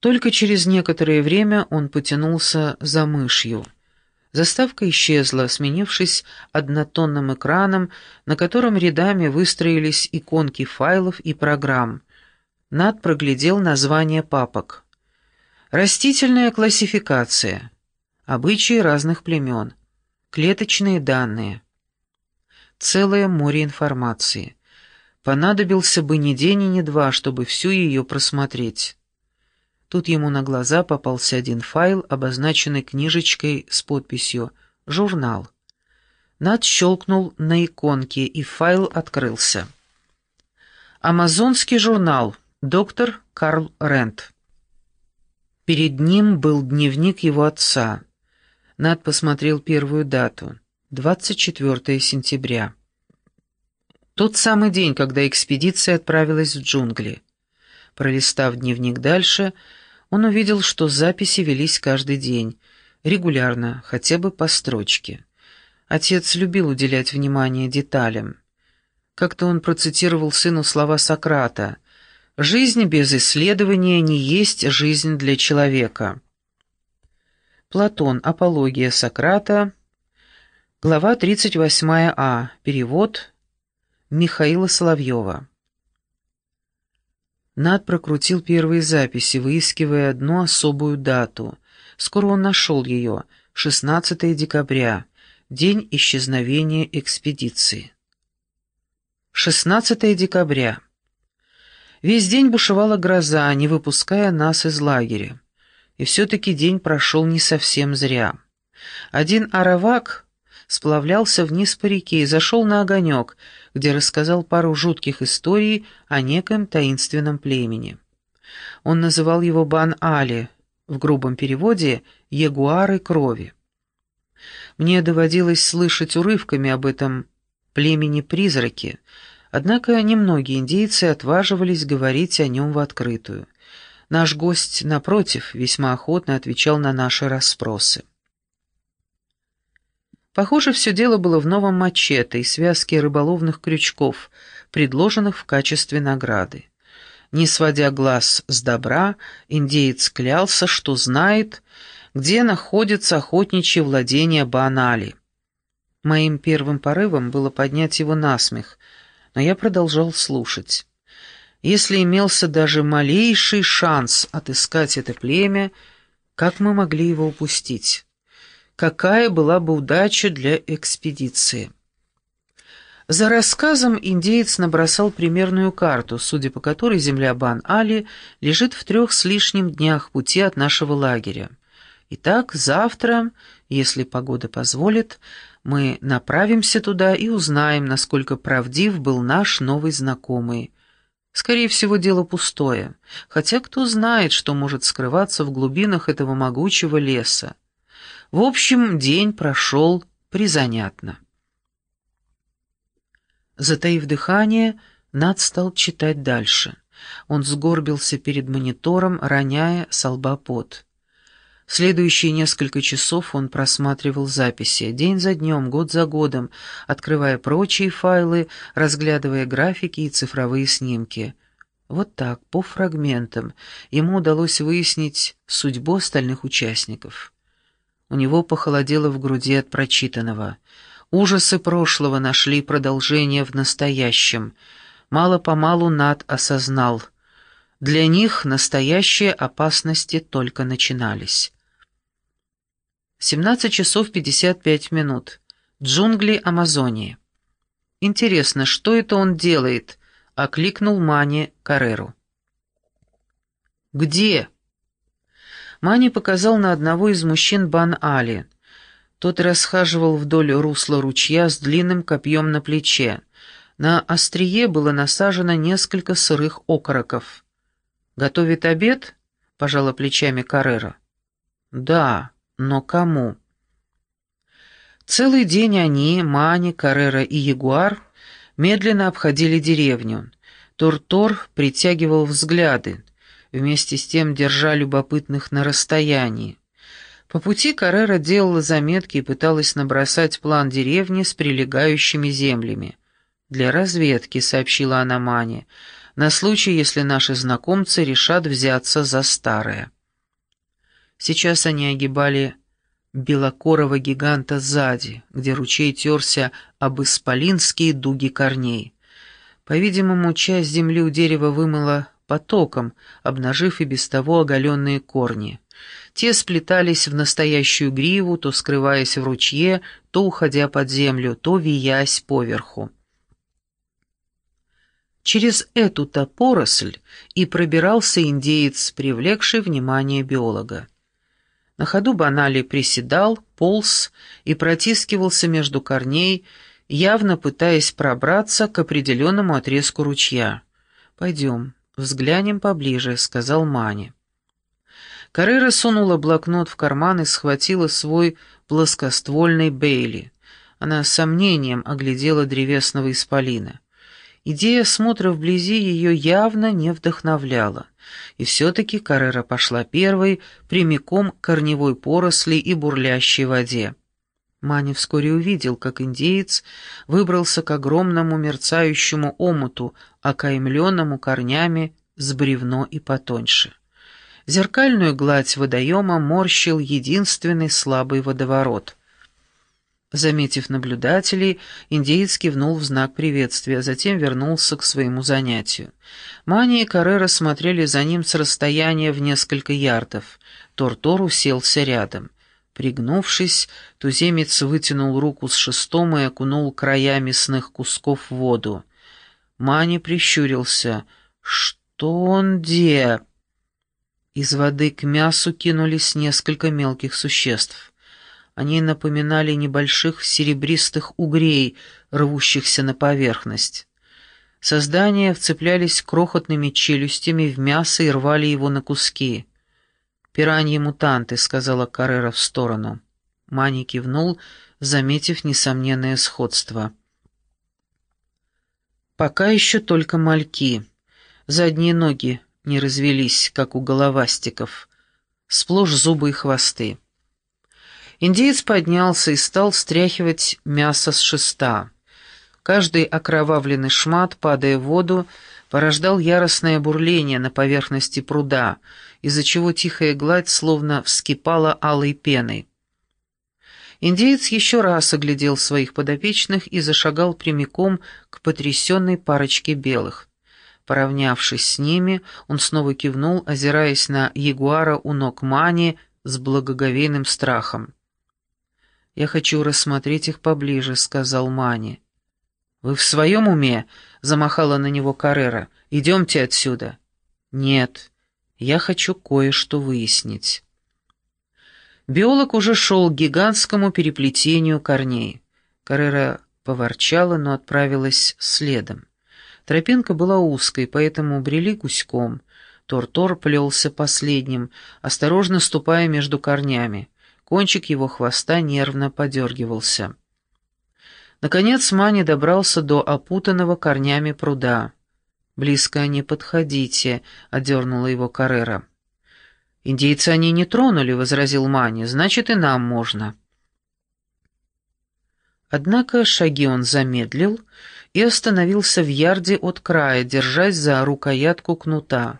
Только через некоторое время он потянулся за мышью. Заставка исчезла, сменившись однотонным экраном, на котором рядами выстроились иконки файлов и программ. Над проглядел название папок. Растительная классификация. Обычаи разных племен. Клеточные данные. Целое море информации. Понадобился бы ни день и ни два, чтобы всю ее просмотреть. Тут ему на глаза попался один файл, обозначенный книжечкой с подписью «Журнал». Над щелкнул на иконке, и файл открылся. «Амазонский журнал. Доктор Карл Рент». Перед ним был дневник его отца. Над посмотрел первую дату — 24 сентября. Тот самый день, когда экспедиция отправилась в джунгли. Пролистав дневник дальше — он увидел, что записи велись каждый день, регулярно, хотя бы по строчке. Отец любил уделять внимание деталям. Как-то он процитировал сыну слова Сократа «Жизнь без исследования не есть жизнь для человека». Платон, Апология Сократа, глава 38а, перевод Михаила Соловьева. Над прокрутил первые записи, выискивая одну особую дату. Скоро он нашел ее — 16 декабря, день исчезновения экспедиции. 16 декабря. Весь день бушевала гроза, не выпуская нас из лагеря. И все-таки день прошел не совсем зря. Один аравак сплавлялся вниз по реке и зашел на огонек, где рассказал пару жутких историй о неком таинственном племени. Он называл его Бан-Али, в грубом переводе «ягуары крови». Мне доводилось слышать урывками об этом племени-призраке, однако немногие индейцы отваживались говорить о нем в открытую. Наш гость, напротив, весьма охотно отвечал на наши расспросы. Похоже, все дело было в новом мачете и связке рыболовных крючков, предложенных в качестве награды. Не сводя глаз с добра, индеец клялся, что знает, где находится охотничье владение Банали. Моим первым порывом было поднять его на смех, но я продолжал слушать. Если имелся даже малейший шанс отыскать это племя, как мы могли его упустить? Какая была бы удача для экспедиции. За рассказом индеец набросал примерную карту, судя по которой земля Бан-Али лежит в трех с лишним днях пути от нашего лагеря. Итак, завтра, если погода позволит, мы направимся туда и узнаем, насколько правдив был наш новый знакомый. Скорее всего, дело пустое, хотя кто знает, что может скрываться в глубинах этого могучего леса. В общем, день прошел призанятно. Затаив дыхание, Над стал читать дальше. Он сгорбился перед монитором, роняя с лба пот. Следующие несколько часов он просматривал записи, день за днем, год за годом, открывая прочие файлы, разглядывая графики и цифровые снимки. Вот так, по фрагментам, ему удалось выяснить судьбу остальных участников. У него похолодело в груди от прочитанного. Ужасы прошлого нашли продолжение в настоящем. Мало-помалу Над осознал. Для них настоящие опасности только начинались. 17 часов 55 минут. Джунгли Амазонии. «Интересно, что это он делает?» — окликнул Мани Кареру. «Где?» Мани показал на одного из мужчин Бан-Али. Тот расхаживал вдоль русла ручья с длинным копьем на плече. На острие было насажено несколько сырых окороков. «Готовит обед?» — пожала плечами Каррера. «Да, но кому?» Целый день они, Мани, Каррера и Ягуар, медленно обходили деревню. Тур-Тор притягивал взгляды вместе с тем держа любопытных на расстоянии. По пути Каррера делала заметки и пыталась набросать план деревни с прилегающими землями. «Для разведки», — сообщила она Мане, — на случай, если наши знакомцы решат взяться за старое. Сейчас они огибали белокорого гиганта сзади, где ручей терся об исполинские дуги корней. По-видимому, часть земли у дерева вымыла потоком, обнажив и без того оголенные корни. Те сплетались в настоящую гриву, то скрываясь в ручье, то уходя под землю, то виясь поверху. Через эту-то поросль и пробирался индеец, привлекший внимание биолога. На ходу Банали приседал, полз и протискивался между корней, явно пытаясь пробраться к определенному отрезку ручья. «Пойдем, взглянем поближе», — сказал Мани. Каррера сунула блокнот в карман и схватила свой плоскоствольный Бейли. Она с сомнением оглядела древесного исполина. Идея осмотра вблизи ее явно не вдохновляла. И все-таки Каррера пошла первой, прямиком к корневой поросли и бурлящей воде. Мани вскоре увидел, как индеец выбрался к огромному мерцающему омуту, окаймленному корнями с бревно и потоньше. Зеркальную гладь водоема морщил единственный слабый водоворот. Заметив наблюдателей, индеец кивнул в знак приветствия, затем вернулся к своему занятию. Мани и Каррера смотрели за ним с расстояния в несколько ярдов. Тортор уселся рядом. Пригнувшись, туземец вытянул руку с шестом и окунул края мясных кусков в воду. Мани прищурился. «Что он де?» Из воды к мясу кинулись несколько мелких существ. Они напоминали небольших серебристых угрей, рвущихся на поверхность. Создания вцеплялись крохотными челюстями в мясо и рвали его на куски. «Пираньи-мутанты», — сказала Каррера в сторону. Мани кивнул, заметив несомненное сходство. «Пока еще только мальки. Задние ноги не развелись, как у головастиков. Сплошь зубы и хвосты». Индеец поднялся и стал стряхивать мясо с шеста. Каждый окровавленный шмат, падая в воду, порождал яростное бурление на поверхности пруда, из-за чего тихая гладь словно вскипала алой пеной. Индеец еще раз оглядел своих подопечных и зашагал прямиком к потрясенной парочке белых. Поравнявшись с ними, он снова кивнул, озираясь на ягуара у ног Мани с благоговейным страхом. «Я хочу рассмотреть их поближе», — сказал Мани. «Вы в своем уме?» — замахала на него Каррера. «Идемте отсюда». «Нет, я хочу кое-что выяснить». Биолог уже шел к гигантскому переплетению корней. Каррера поворчала, но отправилась следом. Тропинка была узкой, поэтому брели гуськом. Тор-Тор плелся последним, осторожно ступая между корнями. Кончик его хвоста нервно подергивался. Наконец Мани добрался до опутанного корнями пруда. «Близко не подходите», — одернула его Каррера. «Индейцы они не тронули», — возразил Мани, — «значит, и нам можно». Однако шаги он замедлил и остановился в ярде от края, держась за рукоятку кнута.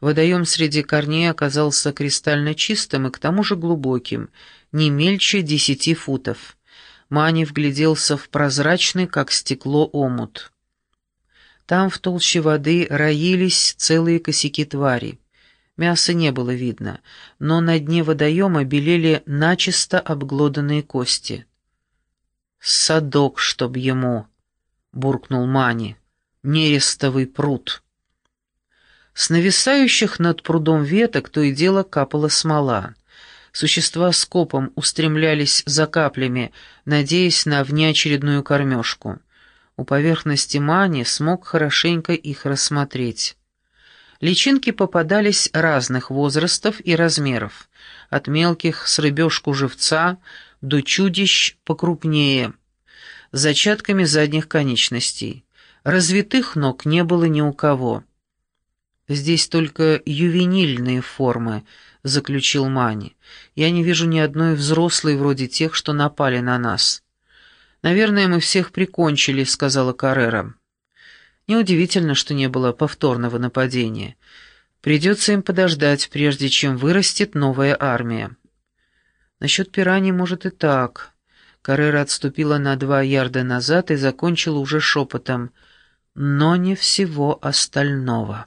Водоем среди корней оказался кристально чистым и к тому же глубоким, не мельче десяти футов. Мани вгляделся в прозрачный, как стекло, омут. Там в толще воды роились целые косяки твари. Мяса не было видно, но на дне водоема белели начисто обглоданные кости. «Садок, чтоб ему!» — буркнул Мани. «Нерестовый пруд!» С нависающих над прудом веток то и дело капала смола. Существа скопом устремлялись за каплями, надеясь на внеочередную кормежку. У поверхности Мани смог хорошенько их рассмотреть. Личинки попадались разных возрастов и размеров, от мелких с рыбешку живца до чудищ покрупнее, с зачатками задних конечностей. Развитых ног не было ни у кого. Здесь только ювенильные формы —— заключил Мани. «Я не вижу ни одной взрослой вроде тех, что напали на нас». «Наверное, мы всех прикончили», — сказала Каррера. Неудивительно, что не было повторного нападения. Придется им подождать, прежде чем вырастет новая армия. Насчет пираний, может, и так. Каррера отступила на два ярда назад и закончила уже шепотом. Но не всего остального.